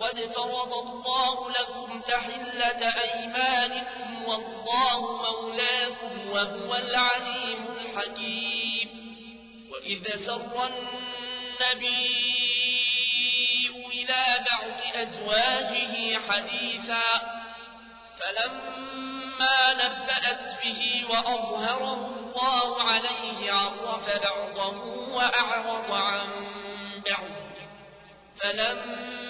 قد فرض الله لكم تحلة أيمانكم والله مولاكم وهو العليم الحكيم. وإذا سر النبي إلى بعض أزواجه حديثا فلما نبأت به وأظهره الله عليه عرف بعضه وأعرض عن بعض فلما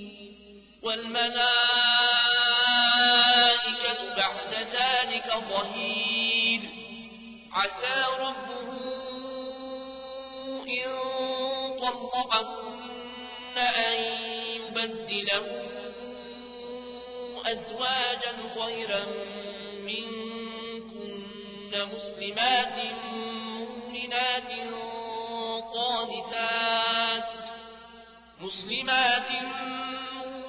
والملائكة بعد ذلك ظهير. عسى ربه إن طلقهن أن يبدله أزواجا خيرا منكن مسلمات مؤمنات قانتات مسلمات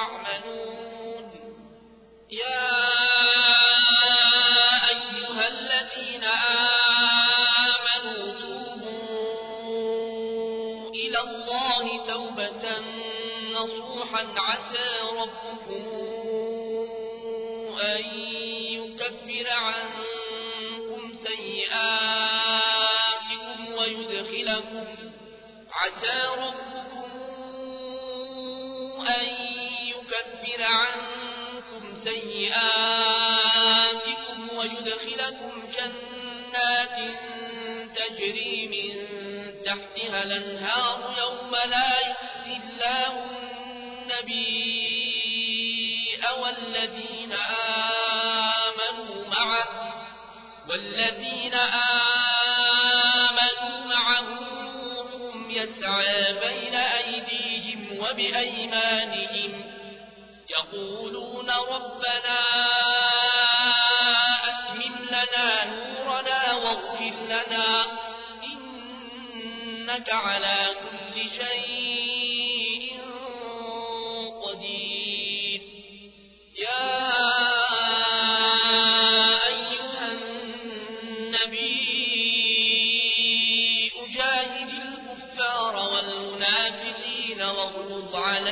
تعملون. يا أيها الذين آمنوا توبوا إلى الله توبة نصوحا. عسى ربكم أن يكفر عنكم سيئاتكم ويدخلكم. عسى ربكم يكفر عنكم سيئاتكم ويدخلكم جنات تجري من تحتها الأنهار يوم لا يخزي الله النبي والذين آمنوا معه والذين آمنوا معه نورهم يسعى بين أيديهم وبأيمانهم يقولون ربنا أتمم لنا نورنا واغفر لنا. إنك على كل شيء قدير. يا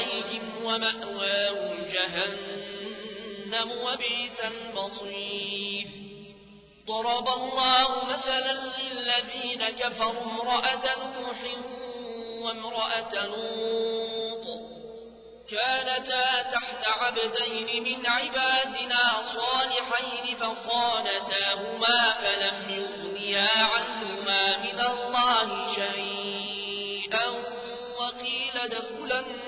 عليهم ومأواهم جهنم وبئس المصير. ضرب الله مثلا للذين كفروا امرأة نوح وامرأة لوط. كانتا تحت عبدين من عبادنا صالحين فخانتاهما فلم يغنيا عنهما من الله شيئا وقيل ادخلا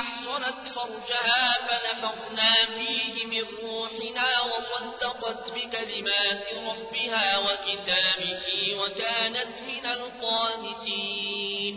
أحصنت فرجها فنفخنا فيه من روحنا وصدقت بكلمات ربها وكتابه وكانت من القانتين.